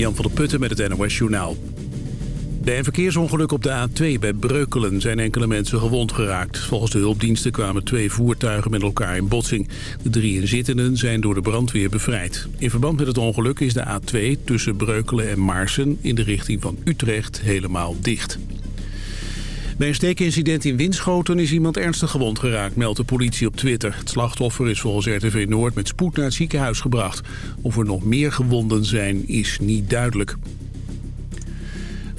Jan van der Putten met het NOS Journaal. Bij een verkeersongeluk op de A2 bij Breukelen zijn enkele mensen gewond geraakt. Volgens de hulpdiensten kwamen twee voertuigen met elkaar in botsing. De drie inzittenden zijn door de brandweer bevrijd. In verband met het ongeluk is de A2 tussen Breukelen en Maarsen in de richting van Utrecht helemaal dicht. Bij een steekincident in Winschoten is iemand ernstig gewond geraakt, meldt de politie op Twitter. Het slachtoffer is volgens RTV Noord met spoed naar het ziekenhuis gebracht. Of er nog meer gewonden zijn, is niet duidelijk.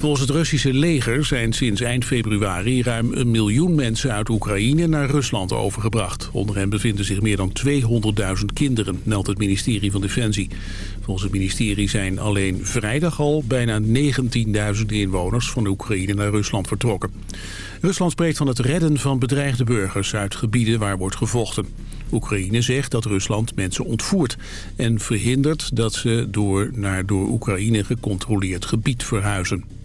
Volgens het Russische leger zijn sinds eind februari ruim een miljoen mensen uit Oekraïne naar Rusland overgebracht. Onder hen bevinden zich meer dan 200.000 kinderen, meldt het ministerie van Defensie. Volgens het ministerie zijn alleen vrijdag al bijna 19.000 inwoners van Oekraïne naar Rusland vertrokken. Rusland spreekt van het redden van bedreigde burgers uit gebieden waar wordt gevochten. Oekraïne zegt dat Rusland mensen ontvoert en verhindert dat ze door naar door Oekraïne gecontroleerd gebied verhuizen.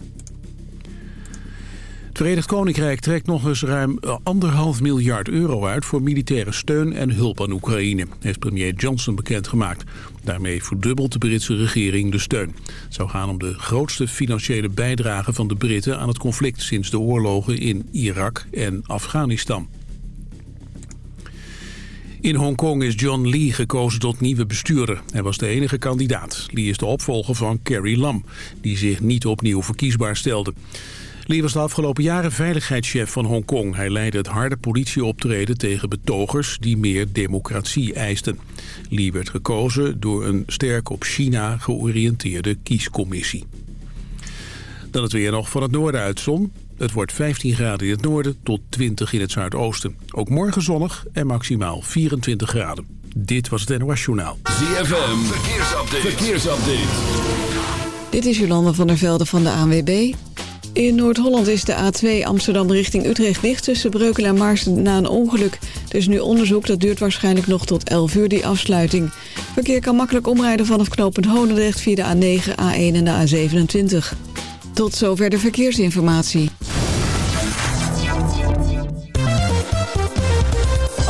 Verenigd Koninkrijk trekt nog eens ruim anderhalf miljard euro uit voor militaire steun en hulp aan Oekraïne, heeft premier Johnson bekendgemaakt. Daarmee verdubbelt de Britse regering de steun. Het zou gaan om de grootste financiële bijdrage van de Britten aan het conflict sinds de oorlogen in Irak en Afghanistan. In Hongkong is John Lee gekozen tot nieuwe bestuurder. Hij was de enige kandidaat. Lee is de opvolger van Carrie Lam, die zich niet opnieuw verkiesbaar stelde. Lee was de afgelopen jaren veiligheidschef van Hongkong. Hij leidde het harde politieoptreden tegen betogers die meer democratie eisten. Lee werd gekozen door een sterk op China georiënteerde kiescommissie. Dan het weer nog van het noorden uit zon. Het wordt 15 graden in het noorden tot 20 in het zuidoosten. Ook morgen zonnig en maximaal 24 graden. Dit was het NOS Journaal. ZFM, verkeersupdate. verkeersupdate. Dit is Jolanda van der Velde van de ANWB. In Noord-Holland is de A2 Amsterdam richting Utrecht dicht tussen Breukel en Maarsen na een ongeluk. Er is nu onderzoek, dat duurt waarschijnlijk nog tot 11 uur die afsluiting. Verkeer kan makkelijk omrijden vanaf knooppunt Honendrecht via de A9, A1 en de A27. Tot zover de verkeersinformatie.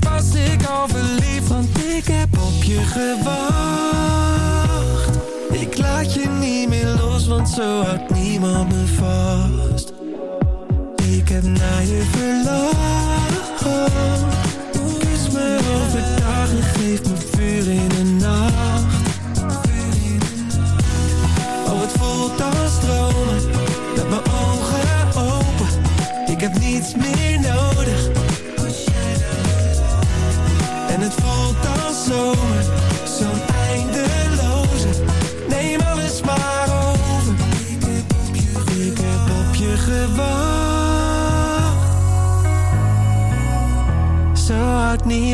Was ik al verliefd, want ik heb op je gewacht. Ik laat je niet meer los, want zo houdt niemand me vast. Ik heb naar je verlangd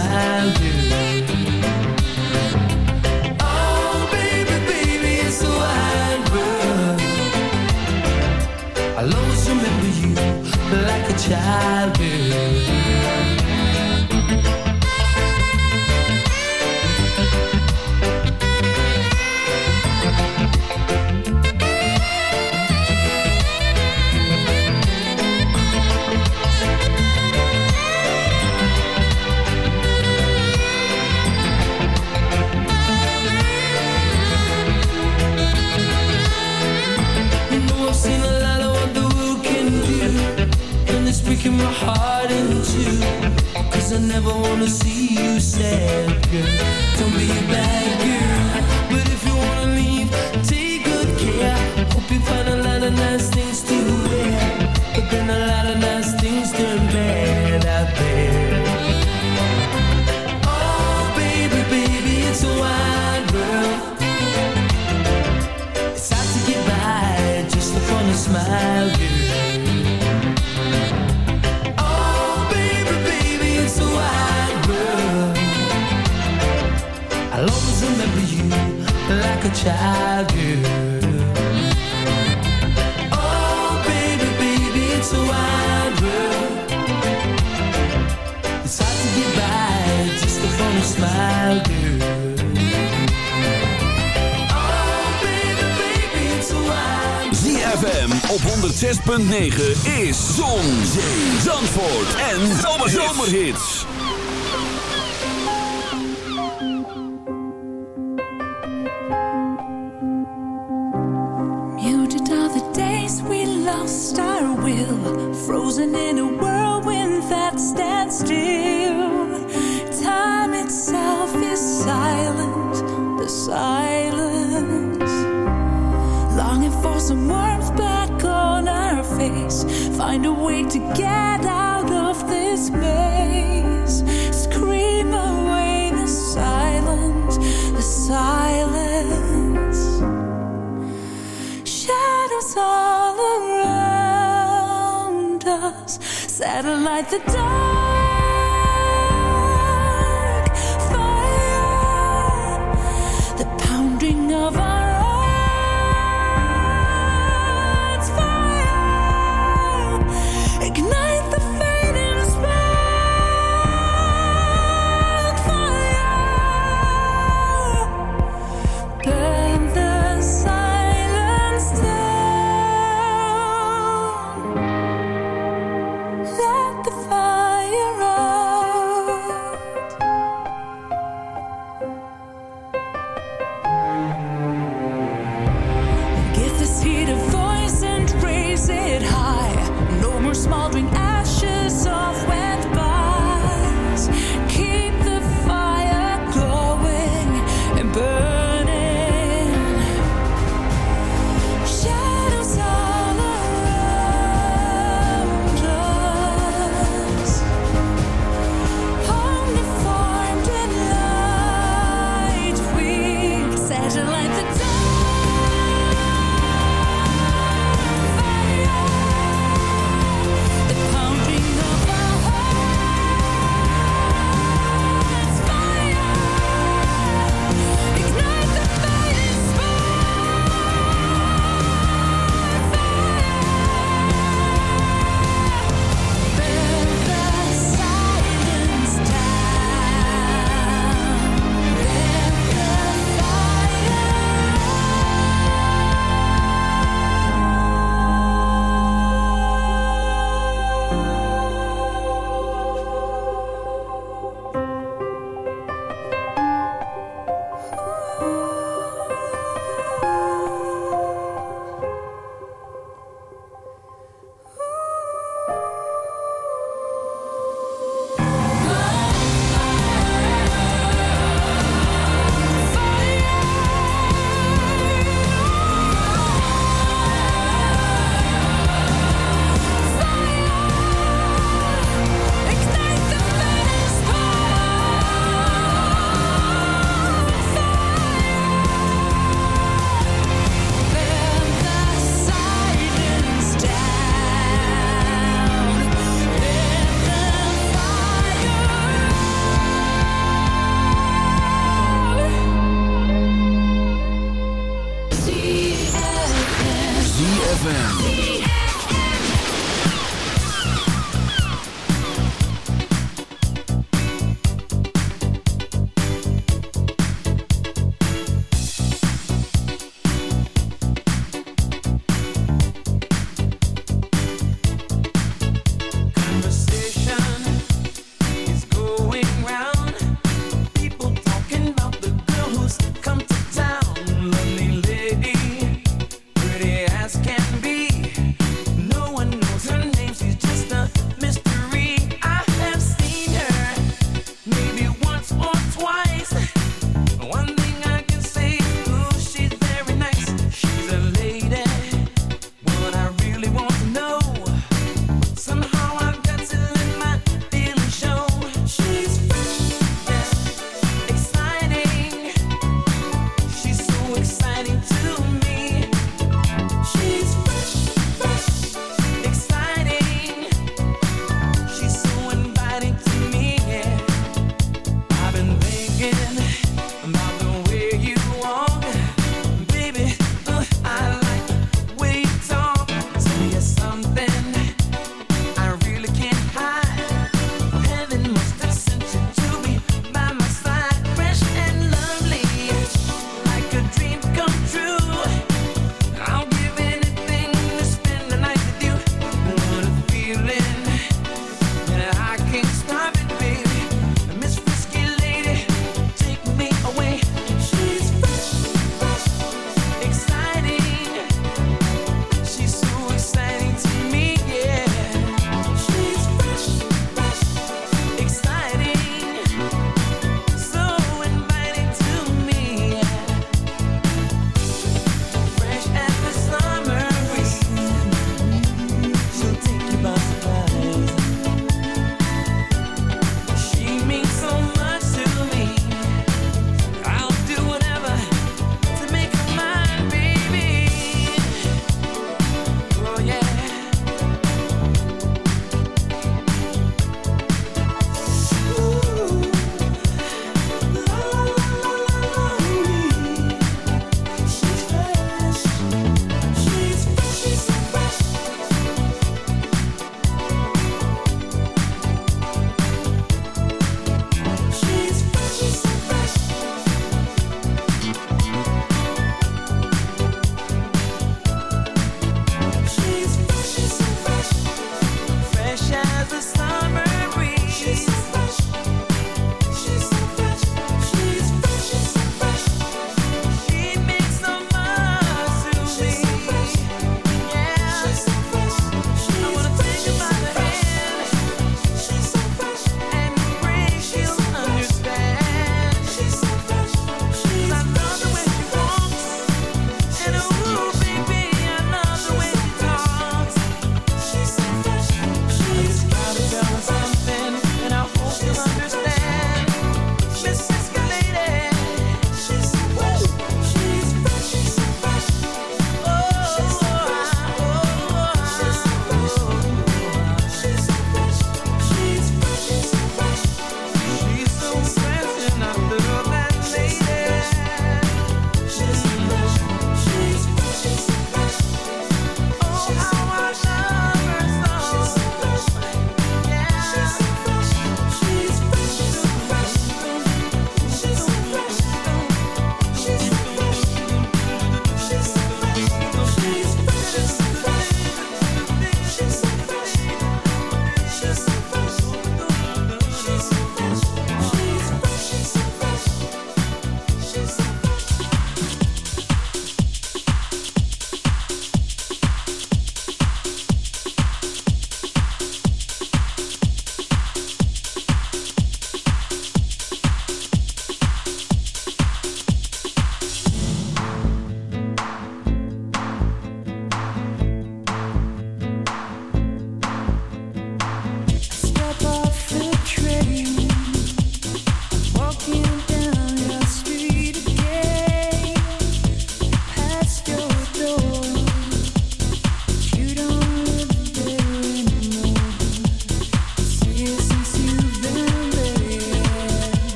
Upon a frozen in a whirlwind that stands still. Time itself is silent, the silence. Longing for some warmth back on our face, find a way together. satellite, the dark.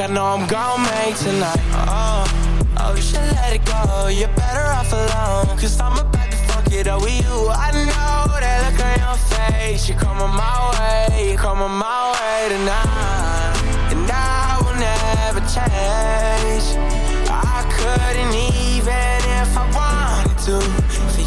I know I'm gonna make tonight. Oh, oh, you should let it go. You're better off alone. Cause I'm about to fuck it up with you. I know that look on your face. You're coming my way. You're coming my way tonight. And I will never change. I couldn't even if I wanted to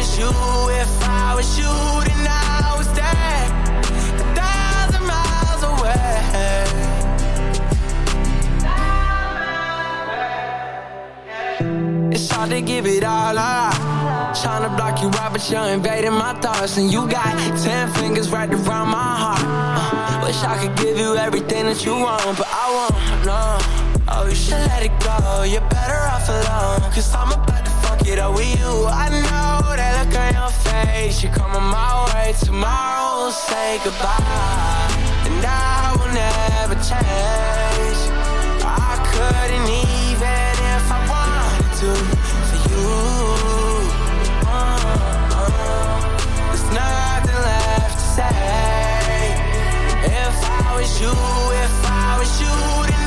was you, if I was you, then I would stay a thousand miles away. It's hard to give it all up. Tryna block you out, but you're invading my thoughts. And you got ten fingers wrapped around my heart. Uh, wish I could give you everything that you want, but I won't, no. Oh, you should let it go. You're better off alone. Cause I'm about it up with you. I know that look on your face. You're coming my way. Tomorrow we'll say goodbye. And I will never change. I couldn't even if I wanted to for you. Uh-uh. There's nothing left to say. If I was you, if I was you,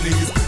please.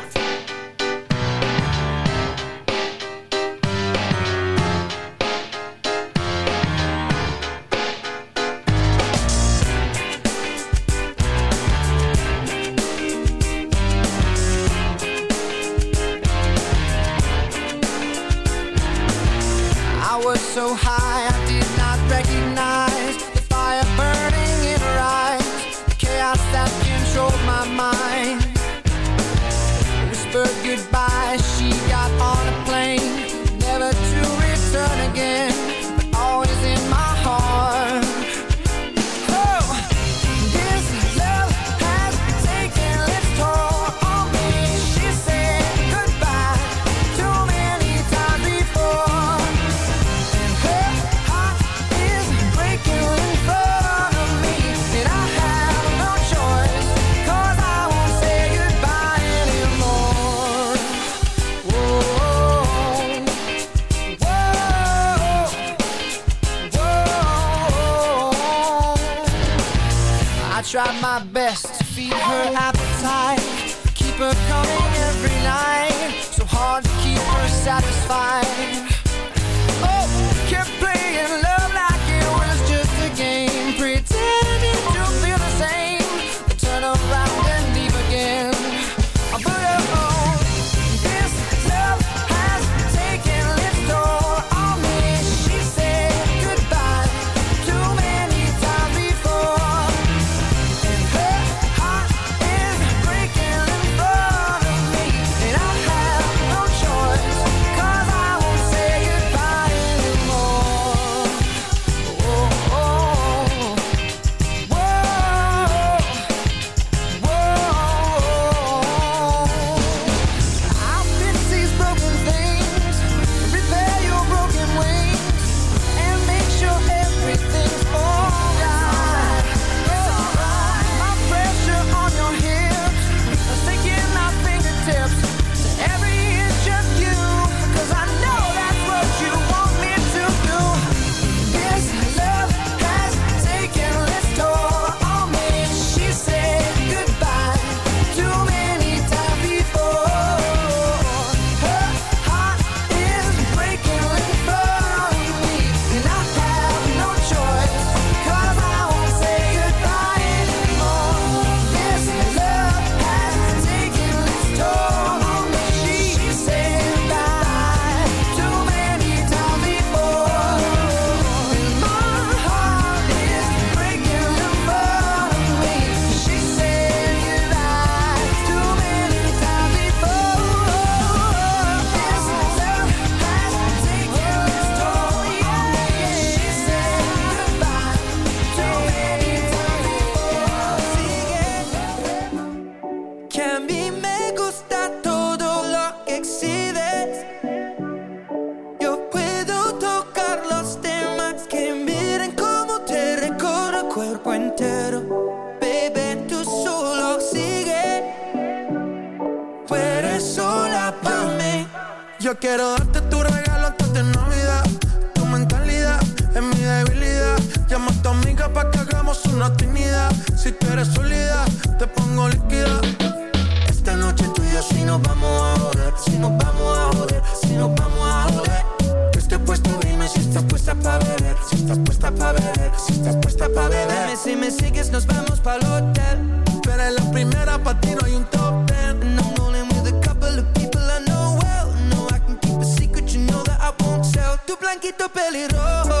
sigues, nos vamos pa'l hotel. Pero en la primera pa' ti no hay un top ten. And I'm rolling with a couple of people I know well. No, I can keep a secret, you know that I won't tell. Tu blanquito pelirrojo.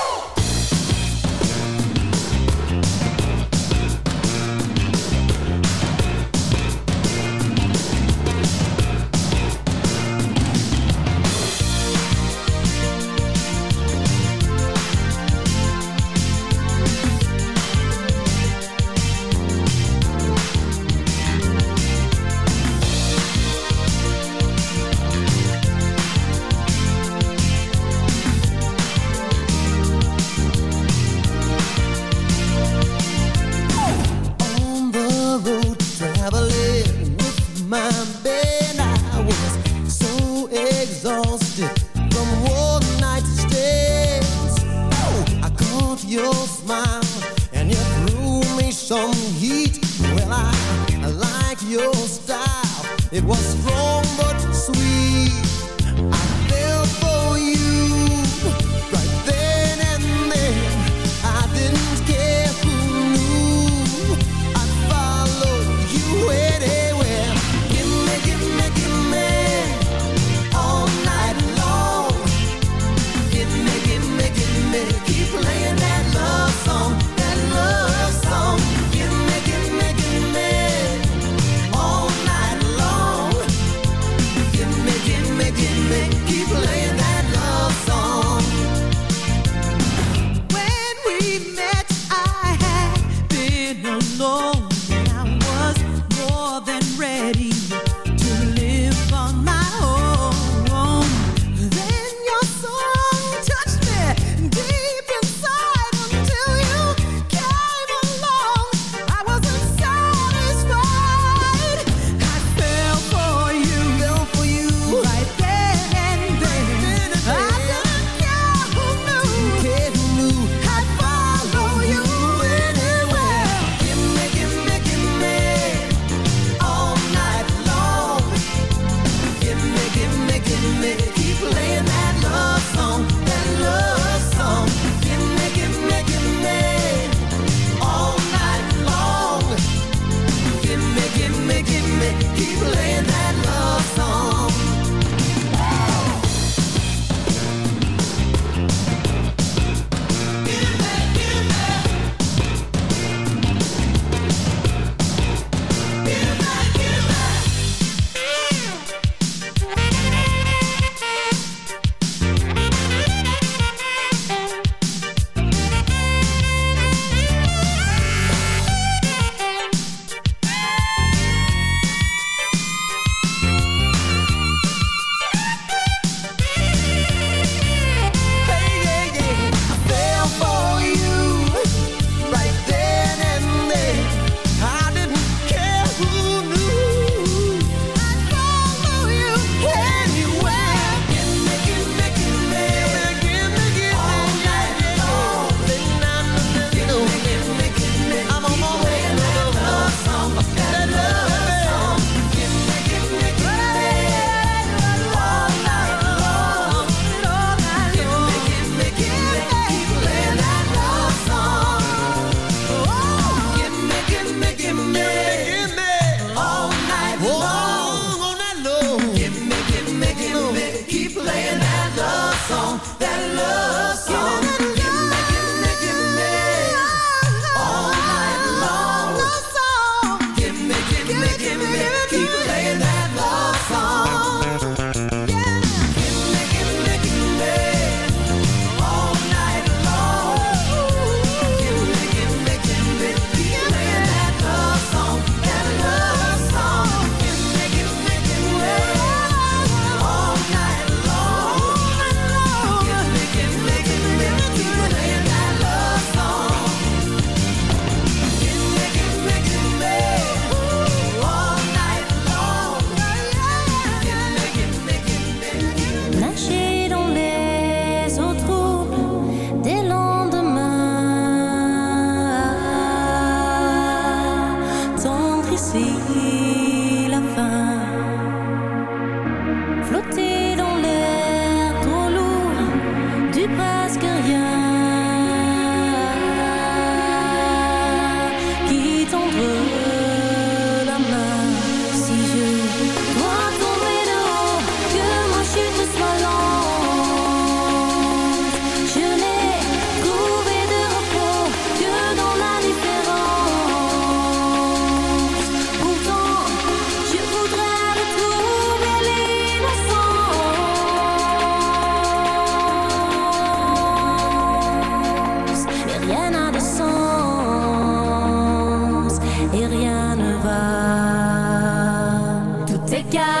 together.